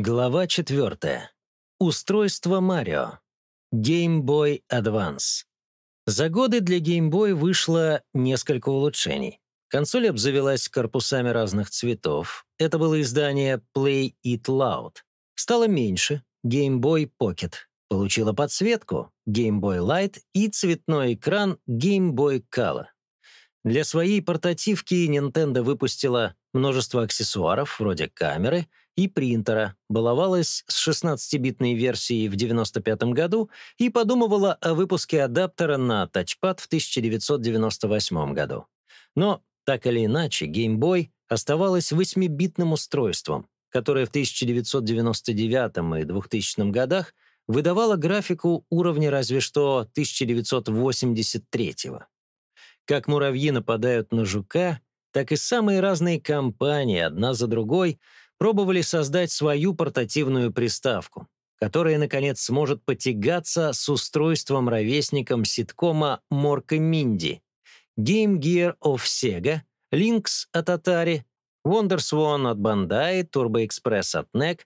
Глава 4. Устройство Марио. Game Boy Advance. За годы для Game Boy вышло несколько улучшений. Консоль обзавелась корпусами разных цветов. Это было издание Play It Loud. Стало меньше Game Boy Pocket. Получила подсветку Game Boy Light и цветной экран Game Boy Color. Для своей портативки Nintendo выпустила множество аксессуаров, вроде камеры и принтера, баловалась с 16-битной версией в 1995 году и подумывала о выпуске адаптера на тачпад в 1998 году. Но, так или иначе, Game Boy оставалась 8-битным устройством, которое в 1999 и 2000 годах выдавало графику уровня разве что 1983 -го. Как муравьи нападают на жука, так и самые разные компании одна за другой пробовали создать свою портативную приставку, которая, наконец, сможет потягаться с устройством-ровесником ситкома Морк и Минди, Game Gear of Sega, Lynx от Atari, WonderSwan от Bandai, Turbo Express от NEC,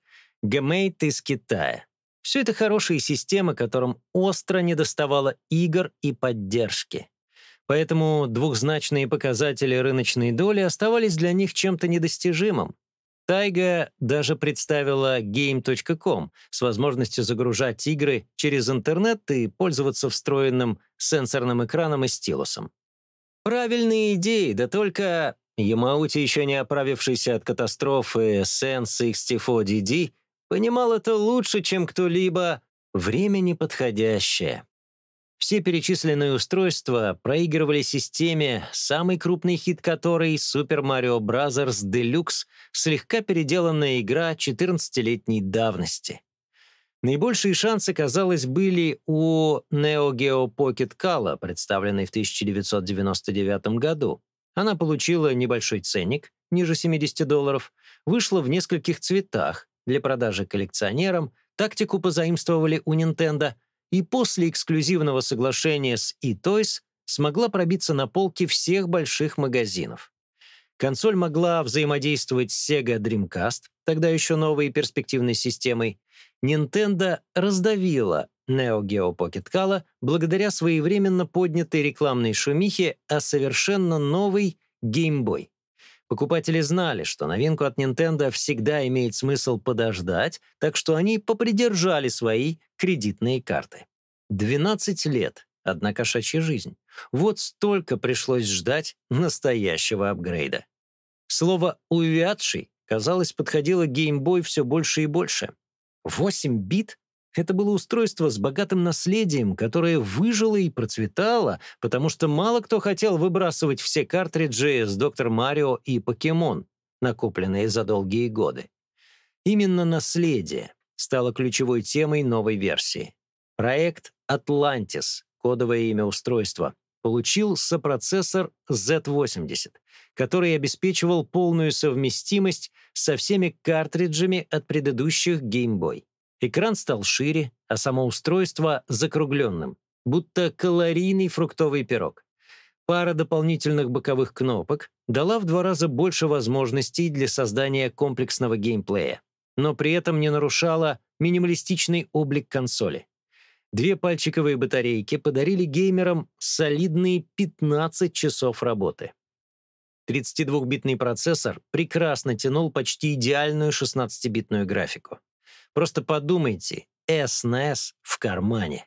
Gamate из Китая. Все это хорошие системы, которым остро недоставало игр и поддержки. Поэтому двухзначные показатели рыночной доли оставались для них чем-то недостижимым. Тайга даже представила Game.com с возможностью загружать игры через интернет и пользоваться встроенным сенсорным экраном и стилусом. Правильные идеи, да только Ямаути, еще не оправившийся от катастрофы Sense X64DD, понимал это лучше, чем кто-либо. Время неподходящее. Все перечисленные устройства проигрывали системе, самый крупный хит которой — Super Mario Bros. Deluxe, слегка переделанная игра 14-летней давности. Наибольшие шансы, казалось, были у Neo Geo Pocket Color, представленной в 1999 году. Она получила небольшой ценник, ниже 70 долларов, вышла в нескольких цветах для продажи коллекционерам, тактику позаимствовали у Nintendo — и после эксклюзивного соглашения с eToys смогла пробиться на полки всех больших магазинов. Консоль могла взаимодействовать с Sega Dreamcast, тогда еще новой перспективной системой. Nintendo раздавила Neo Geo Pocket Color благодаря своевременно поднятой рекламной шумихе о совершенно новой Game Boy. Покупатели знали, что новинку от Nintendo всегда имеет смысл подождать, так что они попридержали свои кредитные карты. 12 лет, одна кошачья жизнь. Вот столько пришлось ждать настоящего апгрейда. Слово «увядший», казалось, подходило Boy все больше и больше. 8 бит это было устройство с богатым наследием, которое выжило и процветало, потому что мало кто хотел выбрасывать все картриджи с Доктор Марио и Покемон, накопленные за долгие годы. Именно наследие стало ключевой темой новой версии. Проект Atlantis, кодовое имя устройства, получил сопроцессор Z80, который обеспечивал полную совместимость со всеми картриджами от предыдущих Game Boy. Экран стал шире, а само устройство — закругленным, будто калорийный фруктовый пирог. Пара дополнительных боковых кнопок дала в два раза больше возможностей для создания комплексного геймплея, но при этом не нарушала минималистичный облик консоли. Две пальчиковые батарейки подарили геймерам солидные 15 часов работы. 32-битный процессор прекрасно тянул почти идеальную 16-битную графику. Просто подумайте, SNES в кармане.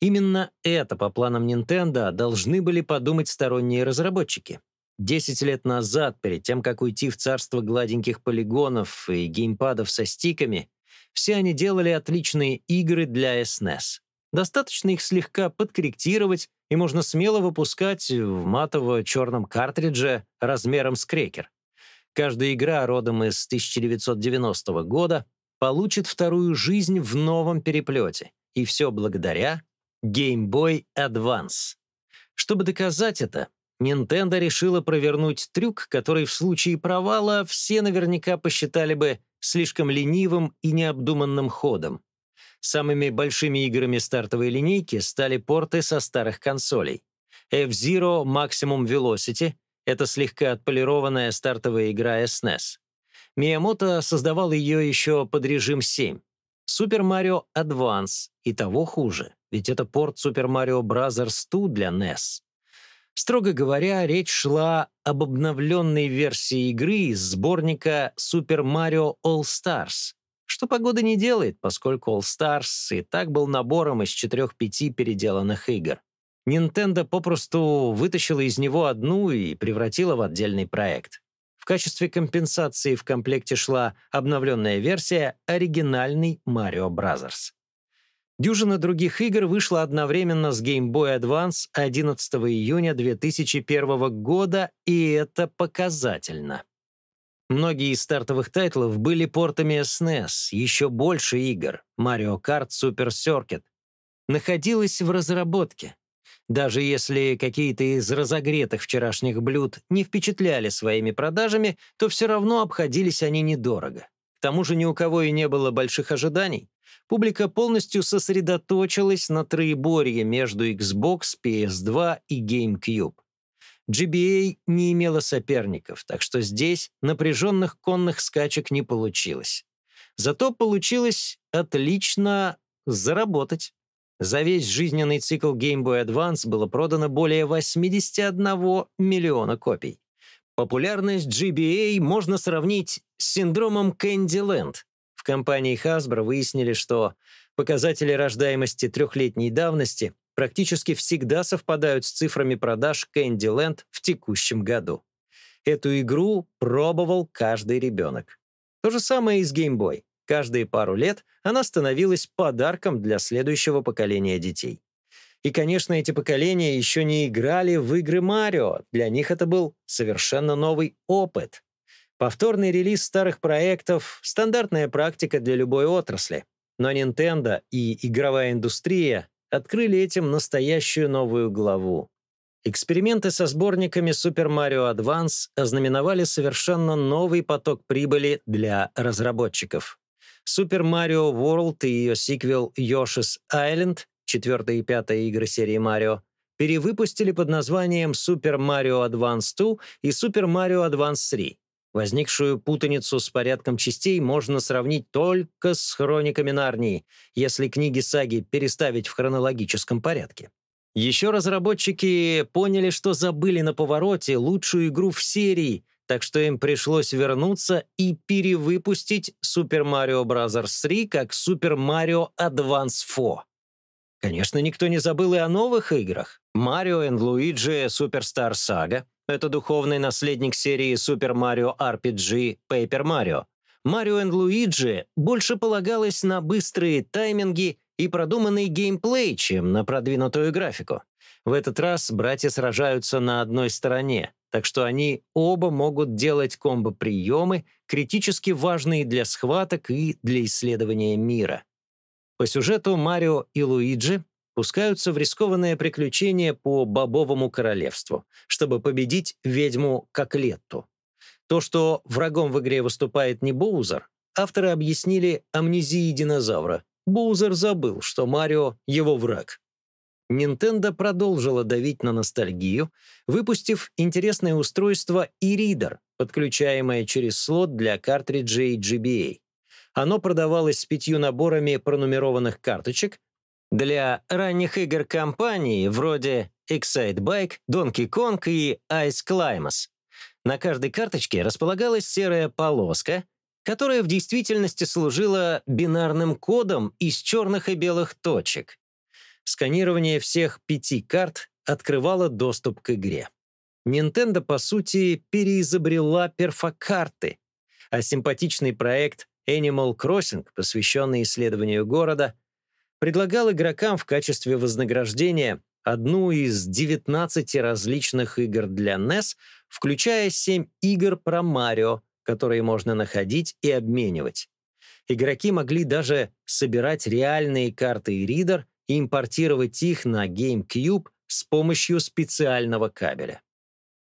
Именно это, по планам Nintendo, должны были подумать сторонние разработчики. Десять лет назад, перед тем, как уйти в царство гладеньких полигонов и геймпадов со стиками, все они делали отличные игры для SNES. Достаточно их слегка подкорректировать, и можно смело выпускать в матово-черном картридже размером с крекер. Каждая игра родом из 1990 года получит вторую жизнь в новом переплете. И все благодаря Game Boy Advance. Чтобы доказать это, Nintendo решила провернуть трюк, который в случае провала все наверняка посчитали бы слишком ленивым и необдуманным ходом. Самыми большими играми стартовой линейки стали порты со старых консолей. F-Zero Maximum Velocity — это слегка отполированная стартовая игра SNES. Миямото создавал ее еще под режим 7. Super Mario Advance и того хуже, ведь это порт Super Mario Bros. 2 для NES. Строго говоря, речь шла об обновленной версии игры из сборника Super Mario All Stars, что погода не делает, поскольку All Stars и так был набором из 4-5 переделанных игр. Nintendo попросту вытащила из него одну и превратила в отдельный проект. Качестве компенсации в комплекте шла обновленная версия оригинальный Mario Bros. Дюжина других игр вышла одновременно с Game Boy Advance 11 июня 2001 года, и это показательно. Многие из стартовых тайтлов были портами SNES, еще больше игр, Mario Kart Super Circuit, находилась в разработке. Даже если какие-то из разогретых вчерашних блюд не впечатляли своими продажами, то все равно обходились они недорого. К тому же ни у кого и не было больших ожиданий. Публика полностью сосредоточилась на троеборье между Xbox, PS2 и GameCube. GBA не имела соперников, так что здесь напряженных конных скачек не получилось. Зато получилось отлично заработать. За весь жизненный цикл Game Boy Advance было продано более 81 миллиона копий. Популярность GBA можно сравнить с синдромом Candyland. В компании Hasbro выяснили, что показатели рождаемости трехлетней давности практически всегда совпадают с цифрами продаж Candyland в текущем году. Эту игру пробовал каждый ребенок. То же самое и с Game Boy. Каждые пару лет она становилась подарком для следующего поколения детей. И, конечно, эти поколения еще не играли в игры Марио. Для них это был совершенно новый опыт. Повторный релиз старых проектов — стандартная практика для любой отрасли. Но Nintendo и игровая индустрия открыли этим настоящую новую главу. Эксперименты со сборниками Super Mario Advance ознаменовали совершенно новый поток прибыли для разработчиков. Super Mario World и ее сиквел Yoshi's Island, четвертая и пятая игры серии Mario, перевыпустили под названием Super Mario Advance 2 и Super Mario Advance 3. Возникшую путаницу с порядком частей можно сравнить только с хрониками Нарнии, если книги саги переставить в хронологическом порядке. Еще разработчики поняли, что забыли на повороте лучшую игру в серии так что им пришлось вернуться и перевыпустить Super Mario Bros. 3 как Super Mario Advance 4. Конечно, никто не забыл и о новых играх. Mario Luigi Superstar Saga — это духовный наследник серии Super Mario RPG Paper Mario. Mario Luigi больше полагалось на быстрые тайминги и продуманный геймплей, чем на продвинутую графику. В этот раз братья сражаются на одной стороне, так что они оба могут делать комбо-приемы, критически важные для схваток и для исследования мира. По сюжету Марио и Луиджи пускаются в рискованное приключение по Бобовому королевству, чтобы победить ведьму Коклетту. То, что врагом в игре выступает не Боузер, авторы объяснили амнезией динозавра. Боузер забыл, что Марио — его враг. Nintendo продолжила давить на ностальгию, выпустив интересное устройство e-reader, подключаемое через слот для картриджей GBA. Оно продавалось с пятью наборами пронумерованных карточек для ранних игр компании вроде Excite Bike, Donkey Kong и Ice Climbers. На каждой карточке располагалась серая полоска, которая в действительности служила бинарным кодом из черных и белых точек. Сканирование всех пяти карт открывало доступ к игре. Nintendo, по сути, переизобрела перфокарты, а симпатичный проект Animal Crossing, посвященный исследованию города, предлагал игрокам в качестве вознаграждения одну из 19 различных игр для NES, включая 7 игр про Марио, которые можно находить и обменивать. Игроки могли даже собирать реальные карты и ридер и импортировать их на GameCube с помощью специального кабеля.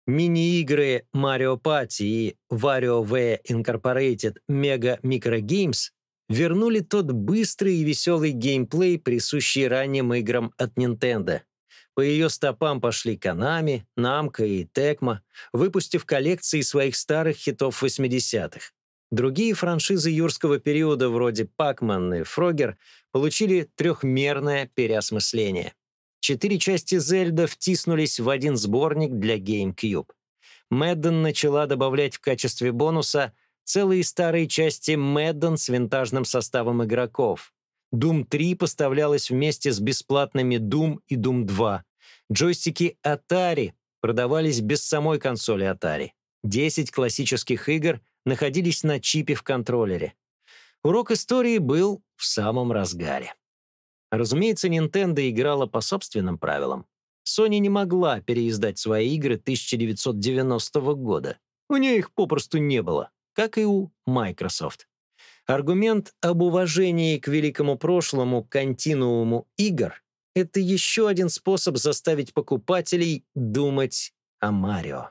Мини-игры Mario Party и WarioWare Incorporated Mega Micro Games вернули тот быстрый и веселый геймплей, присущий ранним играм от Nintendo. По ее стопам пошли Konami, Namco и Tecmo, выпустив коллекции своих старых хитов 80-х. Другие франшизы юрского периода вроде Pac-Man и Frogger получили трехмерное переосмысление. Четыре части Зельда втиснулись в один сборник для GameCube. Мэдден начала добавлять в качестве бонуса целые старые части Мэдден с винтажным составом игроков. Doom 3 поставлялась вместе с бесплатными Doom и Doom 2. Джойстики Atari продавались без самой консоли Atari. 10 классических игр находились на чипе в контроллере. Урок истории был в самом разгаре. Разумеется, Nintendo играла по собственным правилам. Sony не могла переиздать свои игры 1990 года. У нее их попросту не было, как и у Microsoft. Аргумент об уважении к великому прошлому континууму игр — это еще один способ заставить покупателей думать о Марио.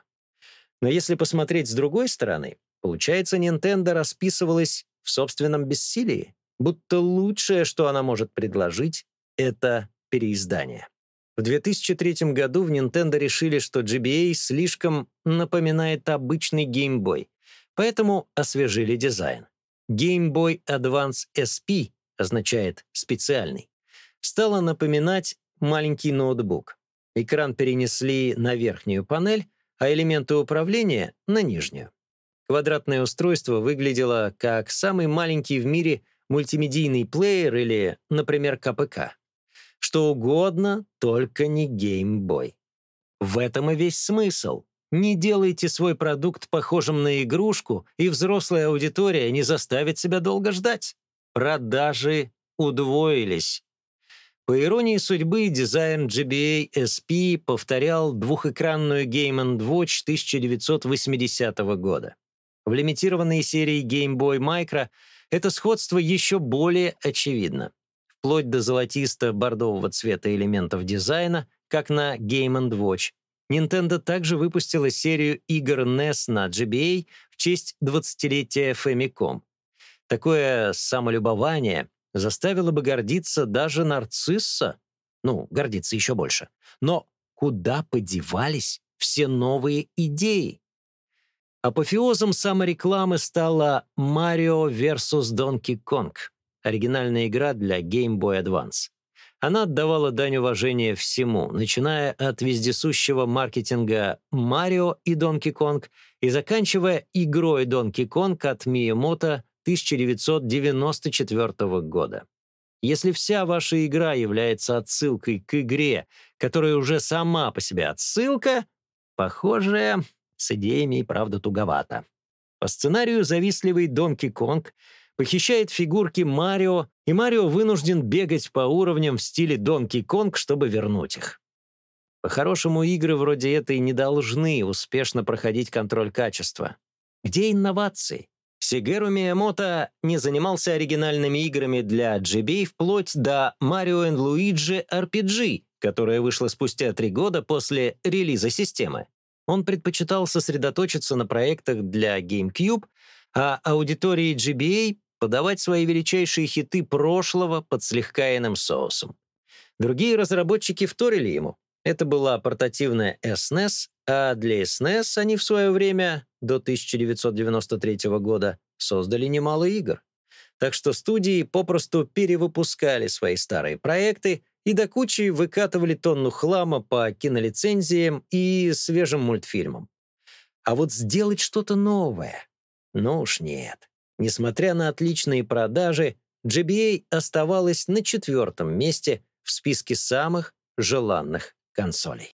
Но если посмотреть с другой стороны, получается, Nintendo расписывалась в собственном бессилии, будто лучшее, что она может предложить, это переиздание. В 2003 году в Nintendo решили, что GBA слишком напоминает обычный Game Boy, поэтому освежили дизайн. Game Boy Advance SP означает «специальный», стала напоминать маленький ноутбук. Экран перенесли на верхнюю панель, а элементы управления — на нижнюю. Квадратное устройство выглядело как самый маленький в мире мультимедийный плеер или, например, КПК. Что угодно, только не Boy. В этом и весь смысл. Не делайте свой продукт похожим на игрушку, и взрослая аудитория не заставит себя долго ждать. Продажи удвоились. По иронии судьбы, дизайн GBA SP повторял двухэкранную Game Watch 1980 года. В лимитированной серии Game Boy Micro это сходство еще более очевидно. Вплоть до золотисто-бордового цвета элементов дизайна, как на Game Watch, Nintendo также выпустила серию игр NES на GBA в честь 20-летия Famicom. Такое самолюбование заставило бы гордиться даже нарцисса. Ну, гордиться еще больше. Но куда подевались все новые идеи? Апофеозом саморекламы стала Mario vs. Donkey Kong, оригинальная игра для Game Boy Advance. Она отдавала дань уважения всему, начиная от вездесущего маркетинга Mario и Donkey Kong и заканчивая игрой Donkey Kong от Miyamoto 1994 года. Если вся ваша игра является отсылкой к игре, которая уже сама по себе отсылка, похоже, с идеями и правда туговато. По сценарию завистливый Донки Конг похищает фигурки Марио, и Марио вынужден бегать по уровням в стиле Донки Конг, чтобы вернуть их. По-хорошему, игры вроде этой не должны успешно проходить контроль качества. Где инновации? Сигеру Миямото не занимался оригинальными играми для GB вплоть до Mario Luigi RPG, которая вышла спустя три года после релиза системы. Он предпочитал сосредоточиться на проектах для GameCube, а аудитории GBA подавать свои величайшие хиты прошлого под слегка иным соусом. Другие разработчики вторили ему. Это была портативная SNES, а для SNES они в свое время, до 1993 года, создали немало игр. Так что студии попросту перевыпускали свои старые проекты и до кучи выкатывали тонну хлама по кинолицензиям и свежим мультфильмам. А вот сделать что-то новое? Ну уж нет. Несмотря на отличные продажи, GBA оставалась на четвертом месте в списке самых желанных консолей.